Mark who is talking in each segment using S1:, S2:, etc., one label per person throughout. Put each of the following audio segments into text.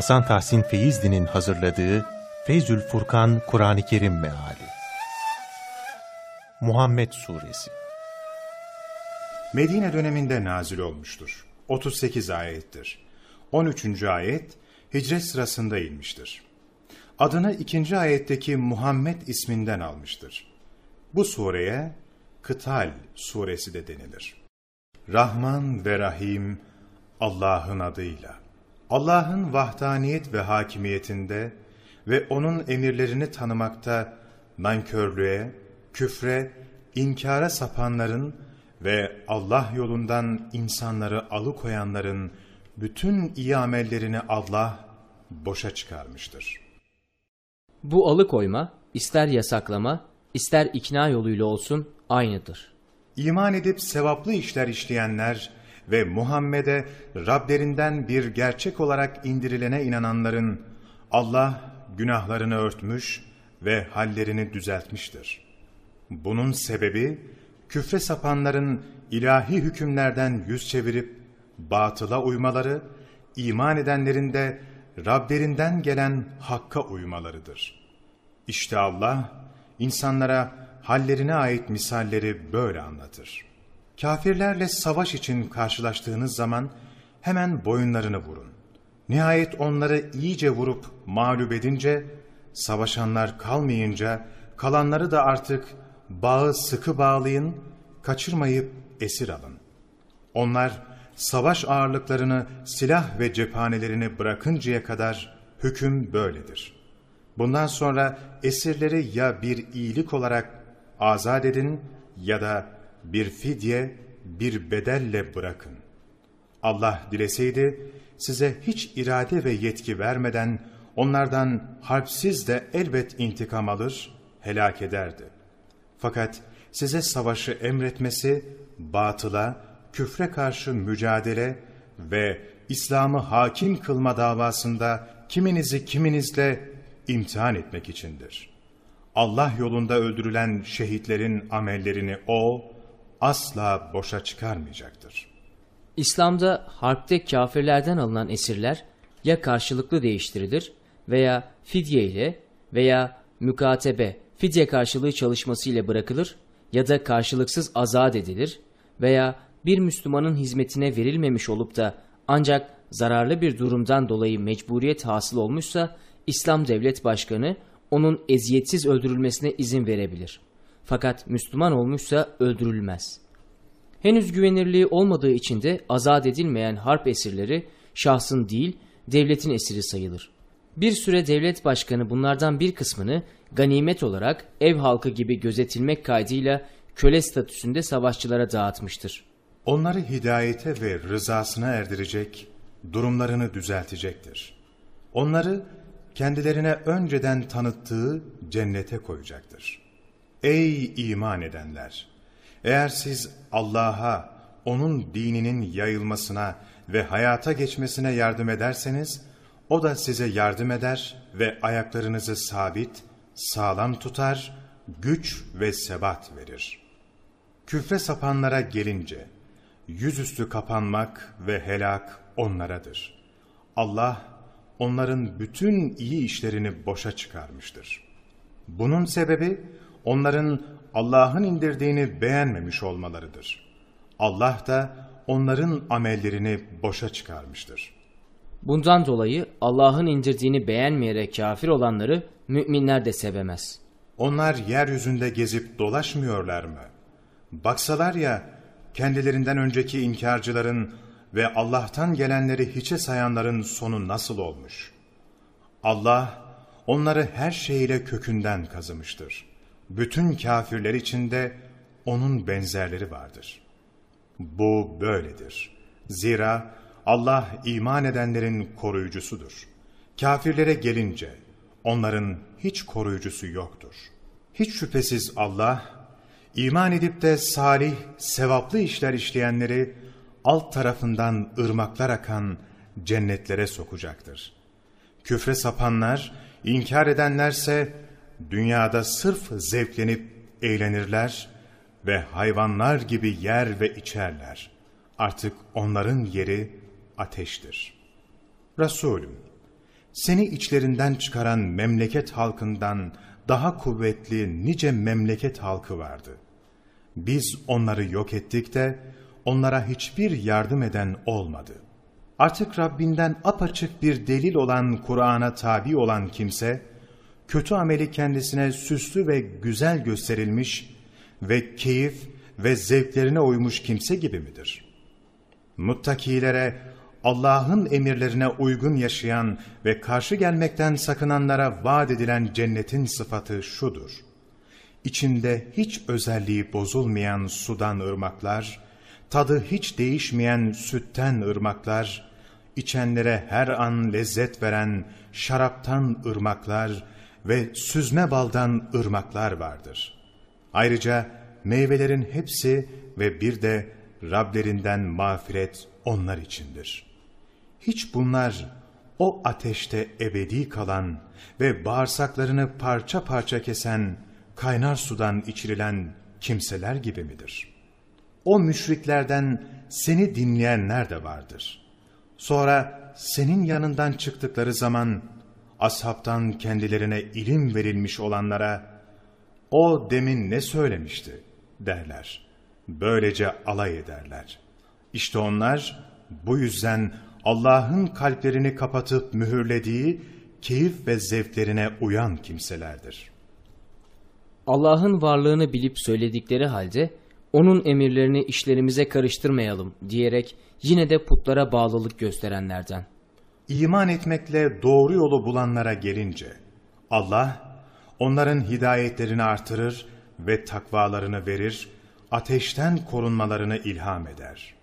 S1: Hasan Tahsin Feyzli'nin hazırladığı Feyzül Furkan Kur'an-ı Kerim Meali Muhammed Suresi
S2: Medine döneminde nazil olmuştur. 38 ayettir. 13. ayet hicret sırasında inmiştir. Adını ikinci ayetteki Muhammed isminden almıştır. Bu sureye Kıtal suresi de denilir. Rahman ve Rahim Allah'ın adıyla. Allah'ın vahdaniyet ve hakimiyetinde ve O'nun emirlerini tanımakta nankörlüğe, küfre, inkara sapanların ve Allah yolundan insanları alıkoyanların bütün iyi amellerini Allah boşa çıkarmıştır.
S3: Bu alıkoyma, ister yasaklama, ister ikna yoluyla olsun aynıdır.
S2: İman edip sevaplı işler işleyenler ve Muhammed'e Rablerinden bir gerçek olarak indirilene inananların Allah günahlarını örtmüş ve hallerini düzeltmiştir. Bunun sebebi küfre sapanların ilahi hükümlerden yüz çevirip batıla uymaları, iman edenlerin de Rablerinden gelen hakka uymalarıdır. İşte Allah insanlara hallerine ait misalleri böyle anlatır. Kafirlerle savaş için karşılaştığınız zaman hemen boyunlarını vurun. Nihayet onları iyice vurup mağlup edince, savaşanlar kalmayınca kalanları da artık bağı sıkı bağlayın, kaçırmayıp esir alın. Onlar savaş ağırlıklarını, silah ve cephanelerini bırakıncaya kadar hüküm böyledir. Bundan sonra esirleri ya bir iyilik olarak azat edin ya da bir fidye, bir bedelle bırakın. Allah dileseydi size hiç irade ve yetki vermeden onlardan harpsiz de elbet intikam alır, helak ederdi. Fakat size savaşı emretmesi batıla, küfre karşı mücadele ve İslam'ı hakim kılma davasında kiminizi kiminizle imtihan etmek içindir. Allah yolunda öldürülen şehitlerin amellerini O asla boşa çıkarmayacaktır.
S3: İslam'da harpte kafirlerden alınan esirler ya karşılıklı değiştirilir veya fidye ile veya mükatebe fidye karşılığı çalışması ile bırakılır ya da karşılıksız azat edilir veya bir Müslümanın hizmetine verilmemiş olup da ancak zararlı bir durumdan dolayı mecburiyet hasıl olmuşsa İslam Devlet Başkanı onun eziyetsiz öldürülmesine izin verebilir. Fakat Müslüman olmuşsa öldürülmez. Henüz güvenirliği olmadığı için de azat edilmeyen harp esirleri şahsın değil devletin esiri sayılır. Bir süre devlet başkanı bunlardan bir kısmını ganimet olarak ev halkı gibi gözetilmek kaydıyla köle statüsünde savaşçılara dağıtmıştır.
S2: Onları hidayete ve rızasına erdirecek, durumlarını düzeltecektir. Onları kendilerine önceden tanıttığı cennete koyacaktır. Ey iman edenler! Eğer siz Allah'a, O'nun dininin yayılmasına ve hayata geçmesine yardım ederseniz, O da size yardım eder ve ayaklarınızı sabit, sağlam tutar, güç ve sebat verir. Küfre sapanlara gelince, yüzüstü kapanmak ve helak onlaradır. Allah, onların bütün iyi işlerini boşa çıkarmıştır. Bunun sebebi, onların Allah'ın indirdiğini beğenmemiş olmalarıdır. Allah da onların amellerini boşa çıkarmıştır.
S3: Bundan dolayı Allah'ın indirdiğini beğenmeyerek kafir olanları müminler de sevemez.
S2: Onlar yeryüzünde gezip dolaşmıyorlar mı? Baksalar ya kendilerinden önceki inkarcıların ve Allah'tan gelenleri hiçe sayanların sonu nasıl olmuş? Allah onları her şeyiyle kökünden kazımıştır. Bütün kafirler içinde onun benzerleri vardır. Bu böyledir. Zira Allah iman edenlerin koruyucusudur. Kafirlere gelince onların hiç koruyucusu yoktur. Hiç şüphesiz Allah, iman edip de salih, sevaplı işler işleyenleri alt tarafından ırmaklar akan cennetlere sokacaktır. Küfre sapanlar, inkar edenlerse dünyada sırf zevklenip eğlenirler ve hayvanlar gibi yer ve içerler. Artık onların yeri ateştir. Resulüm, Seni içlerinden çıkaran memleket halkından daha kuvvetli nice memleket halkı vardı. Biz onları yok ettik de onlara hiçbir yardım eden olmadı. Artık Rabbinden apaçık bir delil olan Kur'an'a tabi olan kimse, kötü ameli kendisine süslü ve güzel gösterilmiş ve keyif ve zevklerine uymuş kimse gibi midir? Muttakilere, Allah'ın emirlerine uygun yaşayan ve karşı gelmekten sakınanlara vaat edilen cennetin sıfatı şudur. İçinde hiç özelliği bozulmayan sudan ırmaklar, tadı hiç değişmeyen sütten ırmaklar, içenlere her an lezzet veren şaraptan ırmaklar ve süzme baldan ırmaklar vardır. Ayrıca meyvelerin hepsi ve bir de Rablerinden mağfiret onlar içindir. Hiç bunlar o ateşte ebedi kalan ve bağırsaklarını parça parça kesen kaynar sudan içirilen kimseler gibi midir? O müşriklerden seni dinleyenler de vardır. Sonra senin yanından çıktıkları zaman ashabtan kendilerine ilim verilmiş olanlara o demin ne söylemişti derler. Böylece alay ederler. İşte onlar bu yüzden Allah'ın kalplerini kapatıp mühürlediği keyif ve zevklerine uyan kimselerdir.
S3: Allah'ın varlığını bilip söyledikleri halde onun emirlerini işlerimize karıştırmayalım diyerek yine de putlara bağlılık gösterenlerden.
S2: İman etmekle doğru yolu bulanlara gelince Allah onların hidayetlerini artırır ve takvalarını verir, ateşten korunmalarını ilham eder.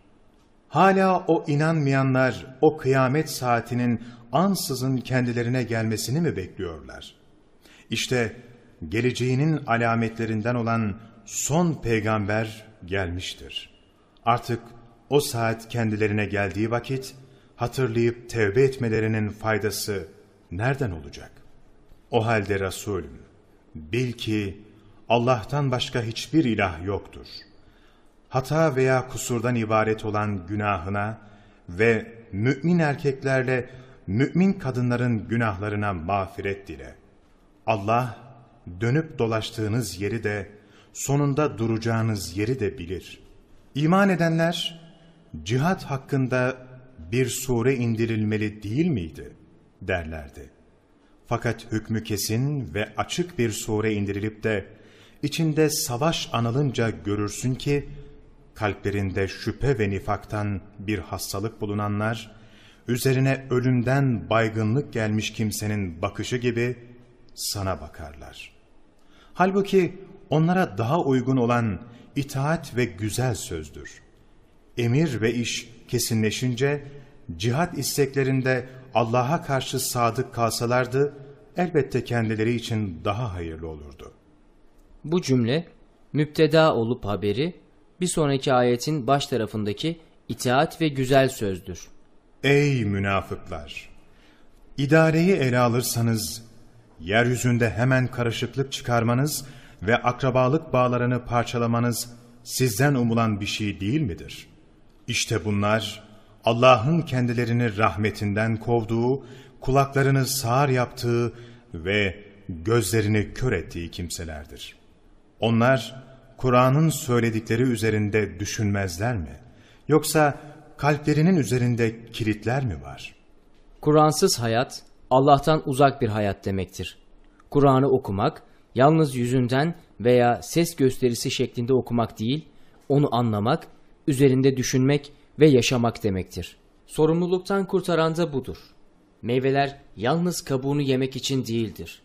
S2: Hala o inanmayanlar o kıyamet saatinin ansızın kendilerine gelmesini mi bekliyorlar? İşte geleceğinin alametlerinden olan son peygamber gelmiştir. Artık o saat kendilerine geldiği vakit hatırlayıp tevbe etmelerinin faydası nereden olacak? O halde Resulüm, bil ki Allah'tan başka hiçbir ilah yoktur. Hata veya kusurdan ibaret olan günahına ve mümin erkeklerle mümin kadınların günahlarına mağfiret dile. Allah dönüp dolaştığınız yeri de sonunda duracağınız yeri de bilir. İman edenler cihat hakkında bir sure indirilmeli değil miydi derlerdi. Fakat hükmü kesin ve açık bir sure indirilip de içinde savaş anılınca görürsün ki kalplerinde şüphe ve nifaktan bir hastalık bulunanlar üzerine ölümden baygınlık gelmiş kimsenin bakışı gibi sana bakarlar. Halbuki onlara daha uygun olan itaat ve güzel sözdür. Emir ve iş kesinleşince cihat isteklerinde Allah'a karşı sadık kalsalardı elbette kendileri için daha hayırlı olurdu.
S3: Bu cümle müpteda olup haberi bir sonraki ayetin baş tarafındaki itaat ve güzel sözdür.
S2: Ey münafıklar! İdareyi ele alırsanız, yeryüzünde hemen karışıklık çıkarmanız ve akrabalık bağlarını parçalamanız sizden umulan bir şey değil midir? İşte bunlar, Allah'ın kendilerini rahmetinden kovduğu, kulaklarını sağır yaptığı ve gözlerini kör ettiği kimselerdir. Onlar, Kur'an'ın söyledikleri üzerinde düşünmezler mi? Yoksa kalplerinin üzerinde kilitler mi var?
S3: Kur'ansız hayat, Allah'tan uzak bir hayat demektir. Kur'an'ı okumak, yalnız yüzünden veya ses gösterisi şeklinde okumak değil, onu anlamak, üzerinde düşünmek ve yaşamak demektir. Sorumluluktan kurtaran da budur. Meyveler yalnız kabuğunu yemek için değildir.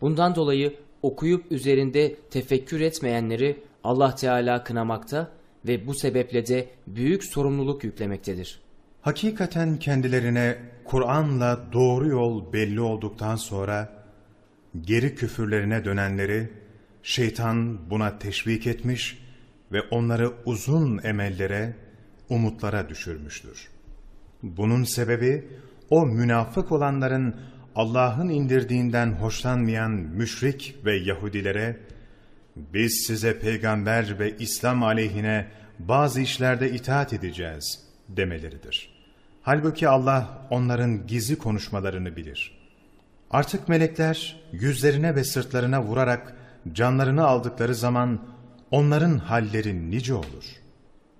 S3: Bundan dolayı okuyup üzerinde tefekkür etmeyenleri Allah Teala kınamakta ve bu sebeple de büyük sorumluluk yüklemektedir.
S2: Hakikaten kendilerine Kur'an'la doğru yol belli olduktan sonra geri küfürlerine dönenleri şeytan buna teşvik etmiş ve onları uzun emellere, umutlara düşürmüştür. Bunun sebebi o münafık olanların Allah'ın indirdiğinden hoşlanmayan müşrik ve Yahudilere biz size peygamber ve İslam aleyhine bazı işlerde itaat edeceğiz demeleridir. Halbuki Allah onların gizli konuşmalarını bilir. Artık melekler yüzlerine ve sırtlarına vurarak canlarını aldıkları zaman onların halleri nice olur.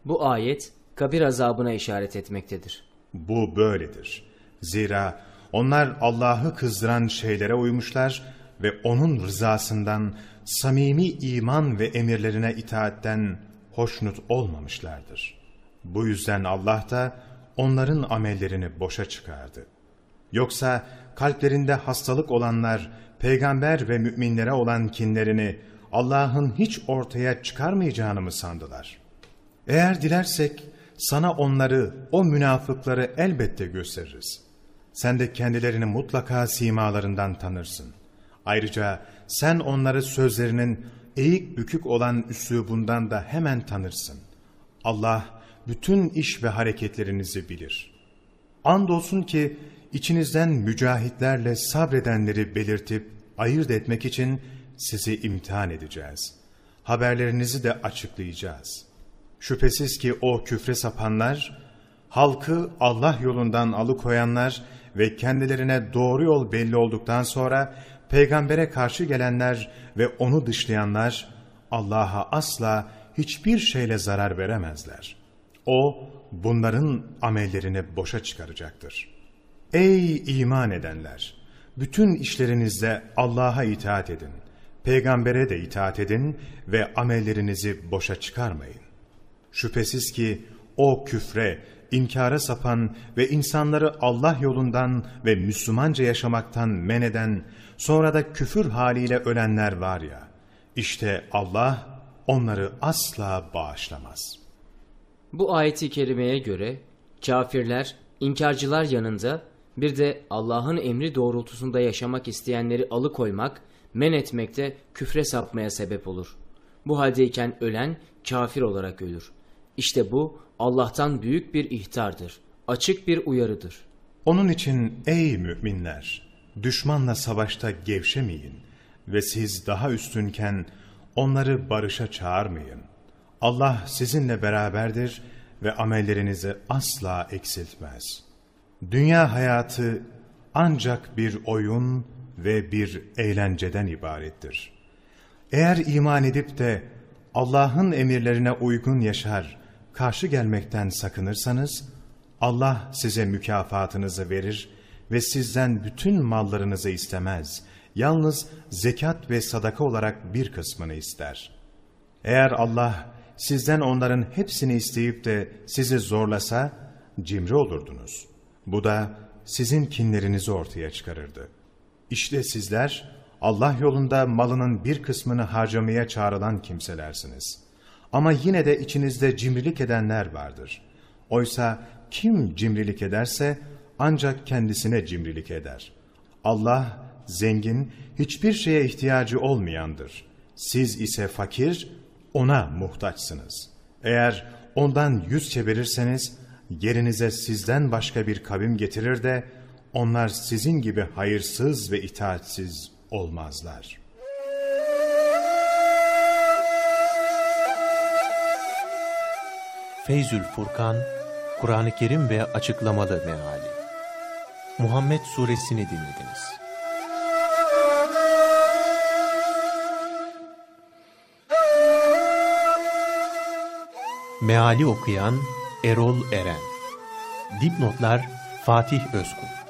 S3: Bu ayet kabir azabına işaret etmektedir.
S2: Bu böyledir. Zira onlar Allah'ı kızdıran şeylere uymuşlar ve O'nun rızasından, samimi iman ve emirlerine itaatten hoşnut olmamışlardır. Bu yüzden Allah da onların amellerini boşa çıkardı. Yoksa kalplerinde hastalık olanlar, peygamber ve müminlere olan kinlerini Allah'ın hiç ortaya çıkarmayacağını mı sandılar? Eğer dilersek sana onları, o münafıkları elbette gösteririz. Sen de kendilerini mutlaka simalarından tanırsın. Ayrıca sen onları sözlerinin eğik bükük olan üslubundan da hemen tanırsın. Allah bütün iş ve hareketlerinizi bilir. Andolsun ki içinizden mücahitlerle sabredenleri belirtip ayırt etmek için sizi imtihan edeceğiz. Haberlerinizi de açıklayacağız. Şüphesiz ki o küfre sapanlar, halkı Allah yolundan alıkoyanlar ve kendilerine doğru yol belli olduktan sonra peygambere karşı gelenler ve onu dışlayanlar Allah'a asla hiçbir şeyle zarar veremezler. O bunların amellerini boşa çıkaracaktır. Ey iman edenler! Bütün işlerinizde Allah'a itaat edin. Peygambere de itaat edin ve amellerinizi boşa çıkarmayın. Şüphesiz ki o küfre, inkara sapan ve insanları Allah yolundan ve Müslümanca yaşamaktan men eden, sonra da küfür haliyle ölenler var ya, işte Allah onları asla bağışlamaz.
S3: Bu ayeti kerimeye göre kafirler, inkarcılar yanında bir de Allah'ın emri doğrultusunda yaşamak isteyenleri alıkoymak, men etmekte küfre sapmaya sebep olur. Bu haldeyken ölen kafir olarak ölür. İşte bu Allah'tan büyük bir ihtardır, açık bir uyarıdır.
S2: Onun için ey müminler, düşmanla savaşta gevşemeyin ve siz daha üstünken onları barışa çağırmayın. Allah sizinle beraberdir ve amellerinizi asla eksiltmez. Dünya hayatı ancak bir oyun ve bir eğlenceden ibarettir. Eğer iman edip de Allah'ın emirlerine uygun yaşar, karşı gelmekten sakınırsanız, Allah size mükafatınızı verir ve sizden bütün mallarınızı istemez. Yalnız zekat ve sadaka olarak bir kısmını ister. Eğer Allah sizden onların hepsini isteyip de sizi zorlasa, cimri olurdunuz. Bu da sizin kinlerinizi ortaya çıkarırdı. İşte sizler Allah yolunda malının bir kısmını harcamaya çağrılan kimselersiniz. Ama yine de içinizde cimrilik edenler vardır. Oysa kim cimrilik ederse ancak kendisine cimrilik eder. Allah zengin, hiçbir şeye ihtiyacı olmayandır. Siz ise fakir, ona muhtaçsınız. Eğer ondan yüz çevirirseniz, yerinize sizden başka bir kavim getirir de, onlar sizin gibi hayırsız ve itaatsiz olmazlar.
S1: Feyzül Furkan, Kur'an-ı Kerim ve açıklamalı meali. Muhammed Suresini dinlediniz. Meali okuyan Erol Eren Dipnotlar Fatih Özkul